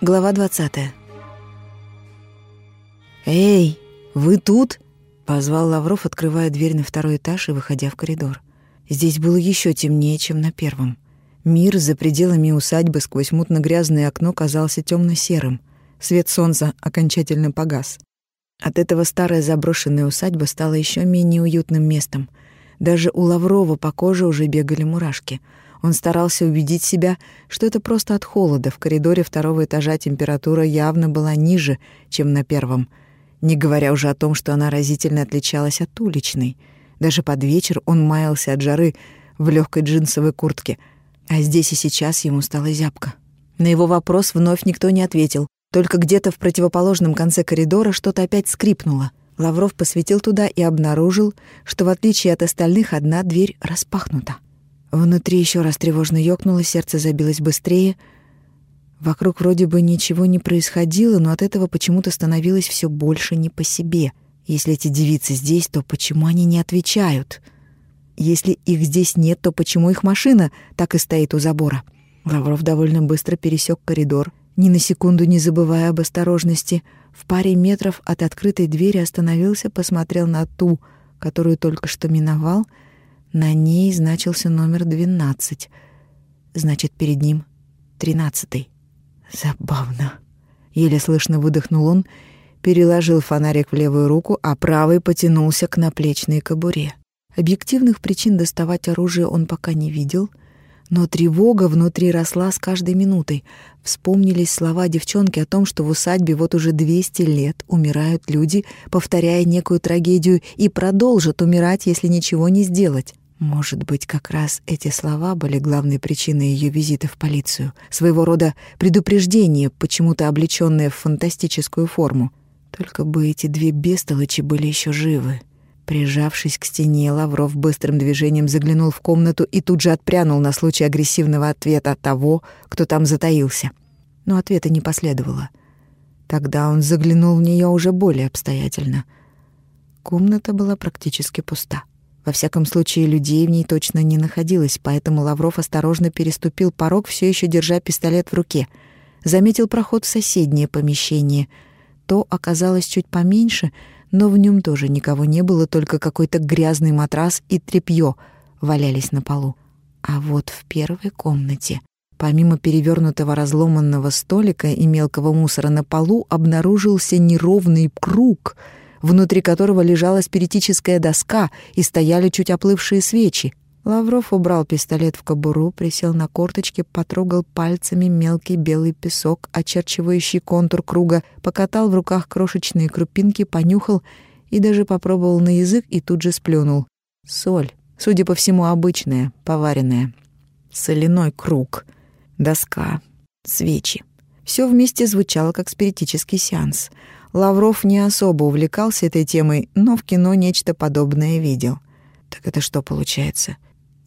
Глава 20 «Эй, вы тут?» — позвал Лавров, открывая дверь на второй этаж и выходя в коридор. Здесь было еще темнее, чем на первом. Мир за пределами усадьбы сквозь мутно-грязное окно казался темно-серым. Свет солнца окончательно погас. От этого старая заброшенная усадьба стала еще менее уютным местом. Даже у Лаврова по коже уже бегали мурашки — он старался убедить себя, что это просто от холода. В коридоре второго этажа температура явно была ниже, чем на первом, не говоря уже о том, что она разительно отличалась от уличной. Даже под вечер он маялся от жары в легкой джинсовой куртке, а здесь и сейчас ему стало зябко. На его вопрос вновь никто не ответил, только где-то в противоположном конце коридора что-то опять скрипнуло. Лавров посветил туда и обнаружил, что в отличие от остальных одна дверь распахнута. Внутри еще раз тревожно ёкнуло, сердце забилось быстрее. Вокруг вроде бы ничего не происходило, но от этого почему-то становилось все больше не по себе. Если эти девицы здесь, то почему они не отвечают? Если их здесь нет, то почему их машина так и стоит у забора? Лавров довольно быстро пересек коридор, ни на секунду не забывая об осторожности. В паре метров от открытой двери остановился, посмотрел на ту, которую только что миновал — на ней значился номер 12. Значит, перед ним тринадцатый. Забавно. Еле слышно выдохнул он, переложил фонарик в левую руку, а правый потянулся к наплечной кобуре. Объективных причин доставать оружие он пока не видел, но тревога внутри росла с каждой минутой. Вспомнились слова девчонки о том, что в усадьбе вот уже 200 лет умирают люди, повторяя некую трагедию, и продолжат умирать, если ничего не сделать. Может быть, как раз эти слова были главной причиной ее визита в полицию, своего рода предупреждение, почему-то облечённое в фантастическую форму. Только бы эти две бестолочи были еще живы. Прижавшись к стене, Лавров быстрым движением заглянул в комнату и тут же отпрянул на случай агрессивного ответа от того, кто там затаился. Но ответа не последовало. Тогда он заглянул в нее уже более обстоятельно. Комната была практически пуста. Во всяком случае, людей в ней точно не находилось, поэтому Лавров осторожно переступил порог, все еще держа пистолет в руке. Заметил проход в соседнее помещение. То оказалось чуть поменьше, но в нем тоже никого не было, только какой-то грязный матрас и тряпье валялись на полу. А вот в первой комнате, помимо перевернутого разломанного столика и мелкого мусора на полу, обнаружился неровный круг — внутри которого лежала спиритическая доска и стояли чуть оплывшие свечи. Лавров убрал пистолет в кобуру, присел на корточки, потрогал пальцами мелкий белый песок, очерчивающий контур круга, покатал в руках крошечные крупинки, понюхал и даже попробовал на язык и тут же сплюнул. Соль, судя по всему, обычная, поваренная. Соляной круг, доска, свечи. Все вместе звучало как спиритический сеанс — Лавров не особо увлекался этой темой, но в кино нечто подобное видел. Так это что получается?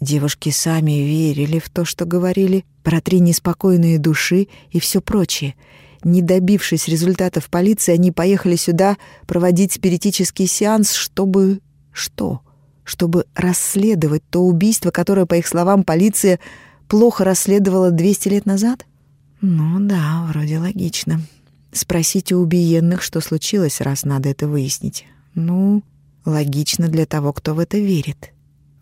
Девушки сами верили в то, что говорили, про три неспокойные души и все прочее. Не добившись результатов полиции, они поехали сюда проводить спиритический сеанс, чтобы... Что? Чтобы расследовать то убийство, которое, по их словам, полиция плохо расследовала 200 лет назад? Ну да, вроде логично. Спросить у убиенных, что случилось, раз надо это выяснить. Ну, логично для того, кто в это верит.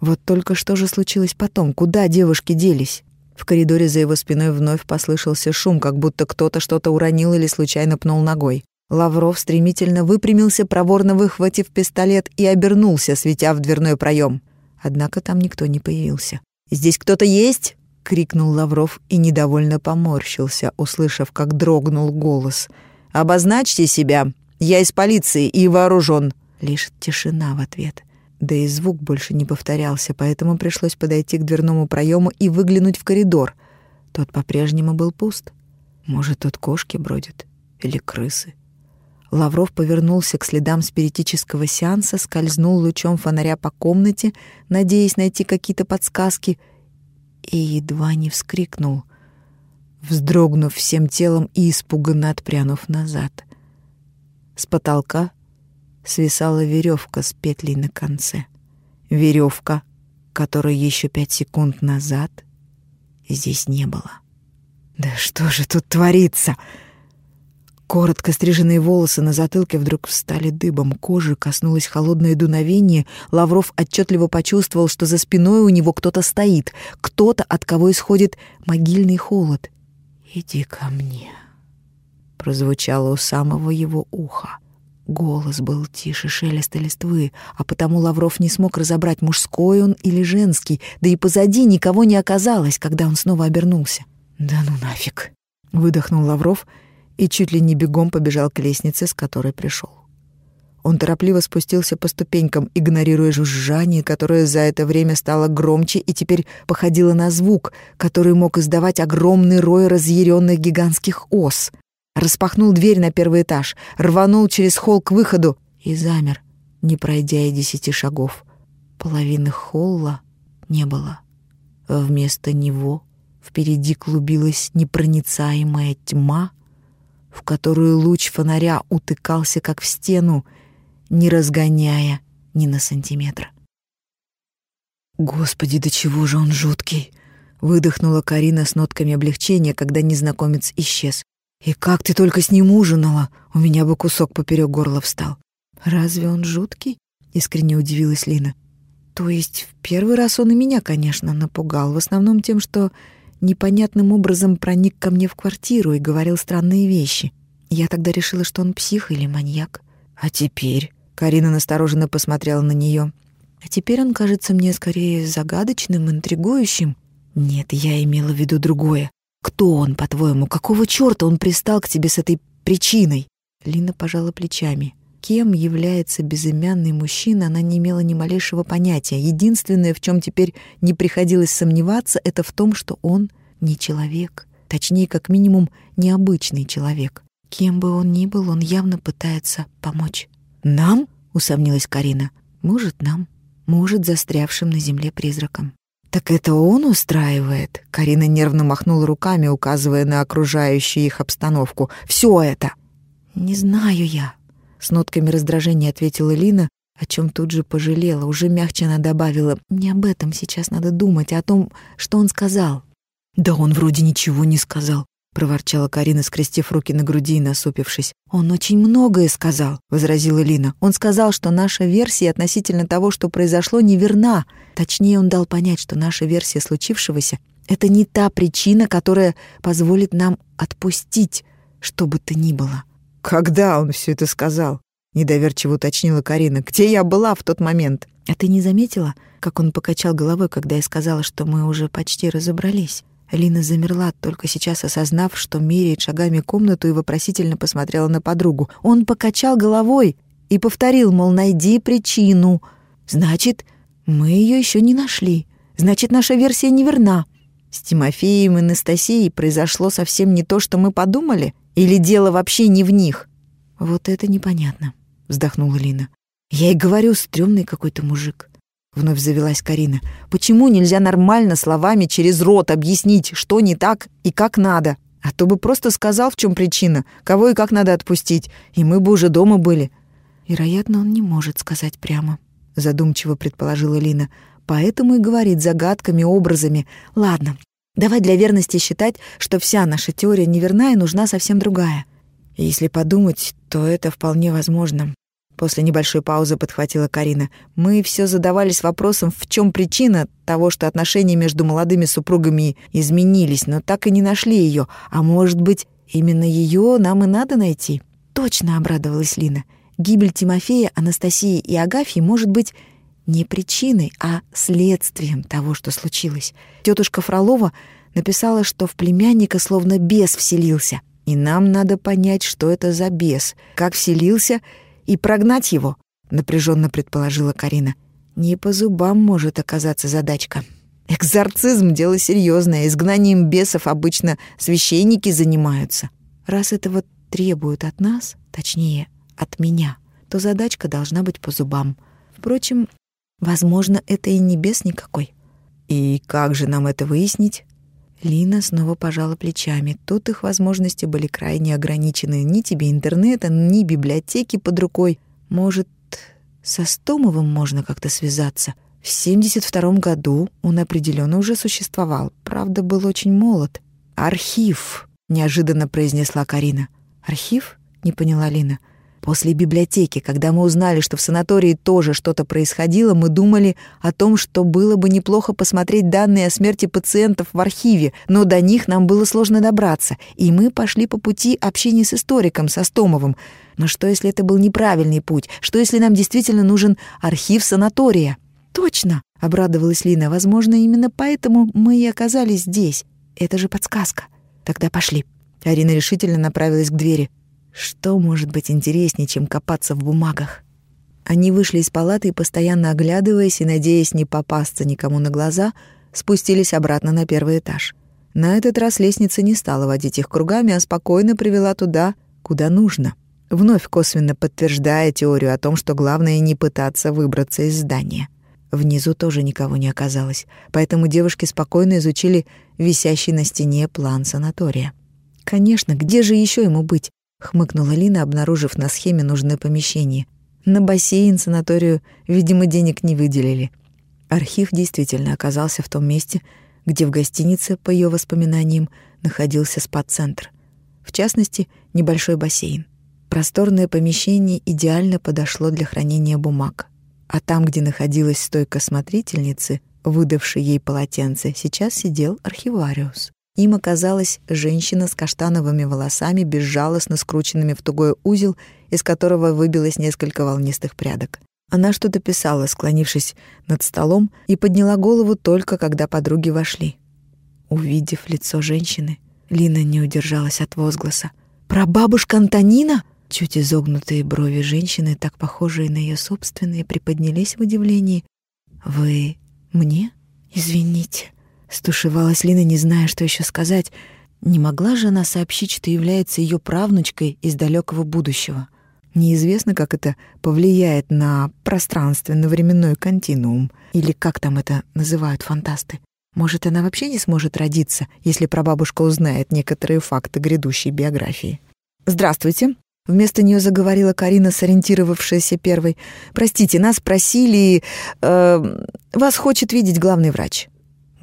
Вот только что же случилось потом? Куда девушки делись? В коридоре за его спиной вновь послышался шум, как будто кто-то что-то уронил или случайно пнул ногой. Лавров стремительно выпрямился, проворно выхватив пистолет и обернулся, светя в дверной проем. Однако там никто не появился. «Здесь кто-то есть?» — крикнул Лавров и недовольно поморщился, услышав, как дрогнул голос. «Обозначьте себя! Я из полиции и вооружен!» Лишь тишина в ответ. Да и звук больше не повторялся, поэтому пришлось подойти к дверному проему и выглянуть в коридор. Тот по-прежнему был пуст. Может, тут кошки бродят? Или крысы? Лавров повернулся к следам спиритического сеанса, скользнул лучом фонаря по комнате, надеясь найти какие-то подсказки — и едва не вскрикнул, вздрогнув всем телом и испуганно отпрянув назад. С потолка свисала веревка с петлей на конце. Веревка, которой еще пять секунд назад здесь не было. «Да что же тут творится?» Коротко стриженные волосы на затылке вдруг встали дыбом, кожи коснулось холодное дуновение. Лавров отчетливо почувствовал, что за спиной у него кто-то стоит, кто-то, от кого исходит могильный холод. «Иди ко мне», — прозвучало у самого его уха. Голос был тише шелеста листвы, а потому Лавров не смог разобрать, мужской он или женский, да и позади никого не оказалось, когда он снова обернулся. «Да ну нафиг!» — выдохнул Лавров — и чуть ли не бегом побежал к лестнице, с которой пришел. Он торопливо спустился по ступенькам, игнорируя жужжание, которое за это время стало громче и теперь походило на звук, который мог издавать огромный рой разъяренных гигантских ос. Распахнул дверь на первый этаж, рванул через холл к выходу и замер, не пройдя и десяти шагов. Половины холла не было. Вместо него впереди клубилась непроницаемая тьма, в которую луч фонаря утыкался как в стену, не разгоняя ни на сантиметр. «Господи, до чего же он жуткий!» — выдохнула Карина с нотками облегчения, когда незнакомец исчез. «И как ты только с ним ужинала? У меня бы кусок поперек горла встал». «Разве он жуткий?» — искренне удивилась Лина. «То есть в первый раз он и меня, конечно, напугал, в основном тем, что непонятным образом проник ко мне в квартиру и говорил странные вещи. Я тогда решила, что он псих или маньяк. А теперь... Карина настороженно посмотрела на нее. А теперь он кажется мне скорее загадочным, интригующим. Нет, я имела в виду другое. Кто он, по-твоему? Какого чёрта он пристал к тебе с этой причиной? Лина пожала плечами. Кем является безымянный мужчина, она не имела ни малейшего понятия. Единственное, в чем теперь не приходилось сомневаться, это в том, что он не человек. Точнее, как минимум, необычный человек. Кем бы он ни был, он явно пытается помочь. «Нам?» — усомнилась Карина. «Может, нам. Может, застрявшим на земле призраком». «Так это он устраивает?» Карина нервно махнула руками, указывая на окружающую их обстановку. «Все это!» «Не знаю я», с нотками раздражения ответила Лина, о чем тут же пожалела. Уже мягче она добавила, «Не об этом сейчас надо думать, а о том, что он сказал». «Да он вроде ничего не сказал», — проворчала Карина, скрестив руки на груди и насупившись. «Он очень многое сказал», — возразила Лина. «Он сказал, что наша версия относительно того, что произошло, неверна. Точнее, он дал понять, что наша версия случившегося — это не та причина, которая позволит нам отпустить, что бы то ни было». «Когда он все это сказал?» — недоверчиво уточнила Карина. «Где я была в тот момент?» «А ты не заметила, как он покачал головой, когда я сказала, что мы уже почти разобрались?» Лина замерла, только сейчас осознав, что меряет шагами комнату и вопросительно посмотрела на подругу. Он покачал головой и повторил, мол, найди причину. «Значит, мы ее еще не нашли. Значит, наша версия неверна. С Тимофеем и Анастасией произошло совсем не то, что мы подумали?» Или дело вообще не в них? Вот это непонятно, вздохнула Лина. Я и говорю, стрёмный какой-то мужик. Вновь завелась Карина. Почему нельзя нормально словами через рот объяснить, что не так и как надо? А то бы просто сказал, в чем причина, кого и как надо отпустить, и мы бы уже дома были. Вероятно, он не может сказать прямо, задумчиво предположила Лина. Поэтому и говорит загадками, образами. Ладно, Давай для верности считать, что вся наша теория неверна и нужна совсем другая. Если подумать, то это вполне возможно. После небольшой паузы подхватила Карина. Мы все задавались вопросом, в чем причина того, что отношения между молодыми супругами изменились, но так и не нашли ее. А может быть, именно ее нам и надо найти? Точно обрадовалась Лина. Гибель Тимофея, Анастасии и Агафьи может быть не причиной, а следствием того, что случилось. Тетушка Фролова написала, что в племянника словно бес вселился, и нам надо понять, что это за бес, как вселился, и прогнать его, напряженно предположила Карина. Не по зубам может оказаться задачка. Экзорцизм — дело серьезное, изгнанием бесов обычно священники занимаются. Раз этого требуют от нас, точнее, от меня, то задачка должна быть по зубам. Впрочем, Возможно, это и не бес никакой. И как же нам это выяснить? Лина снова пожала плечами. Тут их возможности были крайне ограничены. Ни тебе интернета, ни библиотеки под рукой. Может, со Стомовым можно как-то связаться? В 72 году он определенно уже существовал. Правда, был очень молод. «Архив», — неожиданно произнесла Карина. «Архив?» — не поняла Лина. После библиотеки, когда мы узнали, что в санатории тоже что-то происходило, мы думали о том, что было бы неплохо посмотреть данные о смерти пациентов в архиве, но до них нам было сложно добраться, и мы пошли по пути общения с историком, со Стомовым. Но что, если это был неправильный путь? Что, если нам действительно нужен архив санатория? «Точно!» — обрадовалась Лина. «Возможно, именно поэтому мы и оказались здесь. Это же подсказка. Тогда пошли». Арина решительно направилась к двери. Что может быть интереснее, чем копаться в бумагах? Они вышли из палаты и, постоянно оглядываясь и надеясь не попасться никому на глаза, спустились обратно на первый этаж. На этот раз лестница не стала водить их кругами, а спокойно привела туда, куда нужно, вновь косвенно подтверждая теорию о том, что главное не пытаться выбраться из здания. Внизу тоже никого не оказалось, поэтому девушки спокойно изучили висящий на стене план санатория. Конечно, где же еще ему быть? Хмыкнула Лина, обнаружив на схеме нужное помещение. На бассейн, санаторию, видимо, денег не выделили. Архив действительно оказался в том месте, где в гостинице, по ее воспоминаниям, находился спа-центр. В частности, небольшой бассейн. Просторное помещение идеально подошло для хранения бумаг. А там, где находилась стойка смотрительницы, выдавшей ей полотенце, сейчас сидел архивариус. Им оказалась женщина с каштановыми волосами, безжалостно скрученными в тугой узел, из которого выбилось несколько волнистых прядок. Она что-то писала, склонившись над столом, и подняла голову только когда подруги вошли. Увидев лицо женщины, Лина не удержалась от возгласа. «Прабабушка Антонина?» Чуть изогнутые брови женщины, так похожие на ее собственные, приподнялись в удивлении. «Вы мне? Извините». Стушевалась Лина, не зная, что еще сказать. Не могла же она сообщить, что является ее правнучкой из далекого будущего. Неизвестно, как это повлияет на пространственно-временной континуум, или как там это называют фантасты. Может, она вообще не сможет родиться, если прабабушка узнает некоторые факты грядущей биографии. «Здравствуйте», — вместо нее заговорила Карина, сориентировавшаяся первой. «Простите, нас просили... Э, вас хочет видеть главный врач».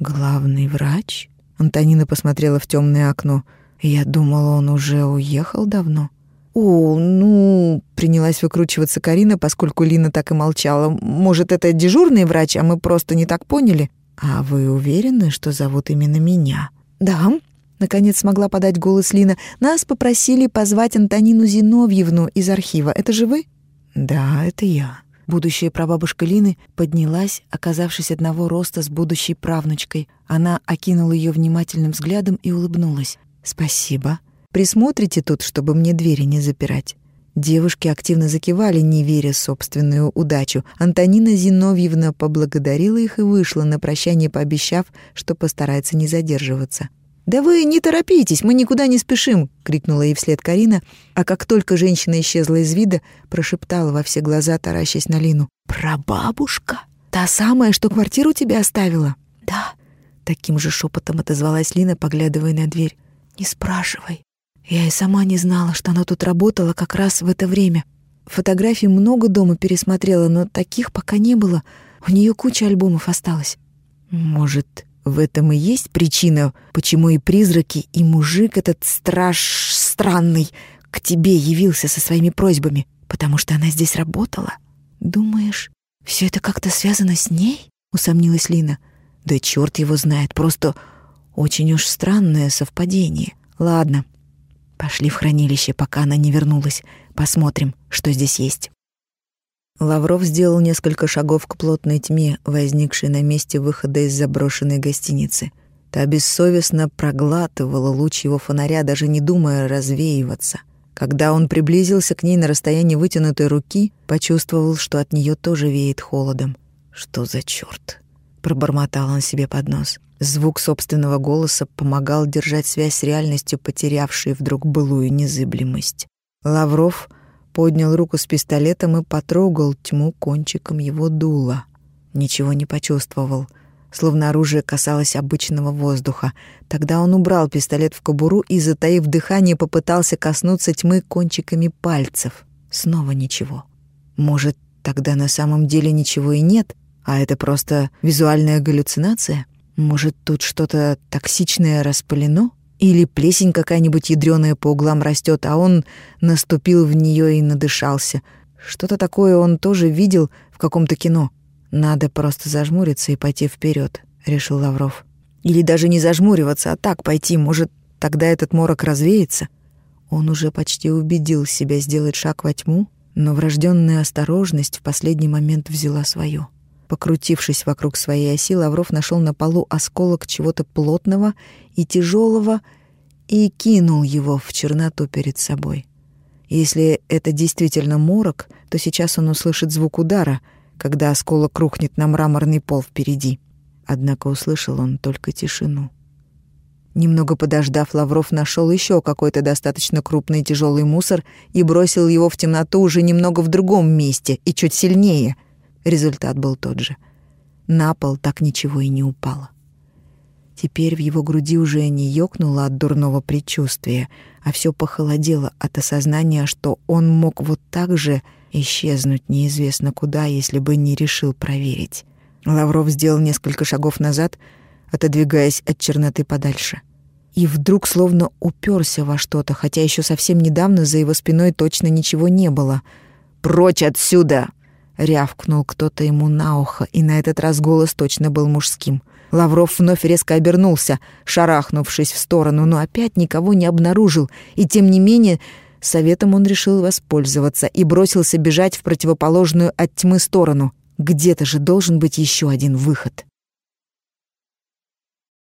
«Главный врач?» Антонина посмотрела в темное окно. «Я думала, он уже уехал давно». «О, ну...» — принялась выкручиваться Карина, поскольку Лина так и молчала. «Может, это дежурный врач, а мы просто не так поняли?» «А вы уверены, что зовут именно меня?» «Да», — наконец смогла подать голос Лина. «Нас попросили позвать Антонину Зиновьевну из архива. Это же вы?» «Да, это я». Будущая прабабушка Лины поднялась, оказавшись одного роста с будущей правнучкой. Она окинула ее внимательным взглядом и улыбнулась. «Спасибо. Присмотрите тут, чтобы мне двери не запирать». Девушки активно закивали, не веря собственную удачу. Антонина Зиновьевна поблагодарила их и вышла на прощание, пообещав, что постарается не задерживаться. «Да вы не торопитесь, мы никуда не спешим!» — крикнула ей вслед Карина, а как только женщина исчезла из вида, прошептала во все глаза, таращась на Лину. «Прабабушка? Та самая, что квартиру тебе оставила?» «Да», — таким же шепотом отозвалась Лина, поглядывая на дверь. «Не спрашивай. Я и сама не знала, что она тут работала как раз в это время. Фотографий много дома пересмотрела, но таких пока не было. У нее куча альбомов осталось. Может, в этом и есть причина, почему и призраки, и мужик этот страж странный к тебе явился со своими просьбами, потому что она здесь работала. Думаешь, все это как-то связано с ней? Усомнилась Лина. Да черт его знает, просто очень уж странное совпадение. Ладно, пошли в хранилище, пока она не вернулась. Посмотрим, что здесь есть. Лавров сделал несколько шагов к плотной тьме, возникшей на месте выхода из заброшенной гостиницы. Та бессовестно проглатывала луч его фонаря, даже не думая развеиваться. Когда он приблизился к ней на расстоянии вытянутой руки, почувствовал, что от нее тоже веет холодом. «Что за черт? пробормотал он себе под нос. Звук собственного голоса помогал держать связь с реальностью, потерявшей вдруг былую незыблемость. Лавров поднял руку с пистолетом и потрогал тьму кончиком его дула. Ничего не почувствовал, словно оружие касалось обычного воздуха. Тогда он убрал пистолет в кобуру и, затаив дыхание, попытался коснуться тьмы кончиками пальцев. Снова ничего. Может, тогда на самом деле ничего и нет, а это просто визуальная галлюцинация? Может, тут что-то токсичное распылено? Или плесень какая-нибудь ядреная по углам растет, а он наступил в нее и надышался. Что-то такое он тоже видел в каком-то кино. Надо просто зажмуриться и пойти вперед, решил Лавров. Или даже не зажмуриваться, а так пойти, может, тогда этот морок развеется. Он уже почти убедил себя сделать шаг во тьму, но врожденная осторожность в последний момент взяла свое. Покрутившись вокруг своей оси, Лавров нашел на полу осколок чего-то плотного и тяжелого и кинул его в черноту перед собой. Если это действительно морок, то сейчас он услышит звук удара, когда осколок рухнет на мраморный пол впереди. Однако услышал он только тишину. Немного подождав, Лавров нашел еще какой-то достаточно крупный тяжелый мусор и бросил его в темноту уже немного в другом месте и чуть сильнее — Результат был тот же. На пол так ничего и не упало. Теперь в его груди уже не ёкнуло от дурного предчувствия, а все похолодело от осознания, что он мог вот так же исчезнуть неизвестно куда, если бы не решил проверить. Лавров сделал несколько шагов назад, отодвигаясь от черноты подальше. И вдруг словно уперся во что-то, хотя еще совсем недавно за его спиной точно ничего не было. «Прочь отсюда!» Рявкнул кто-то ему на ухо, и на этот раз голос точно был мужским. Лавров вновь резко обернулся, шарахнувшись в сторону, но опять никого не обнаружил, и тем не менее советом он решил воспользоваться и бросился бежать в противоположную от тьмы сторону. Где-то же должен быть еще один выход.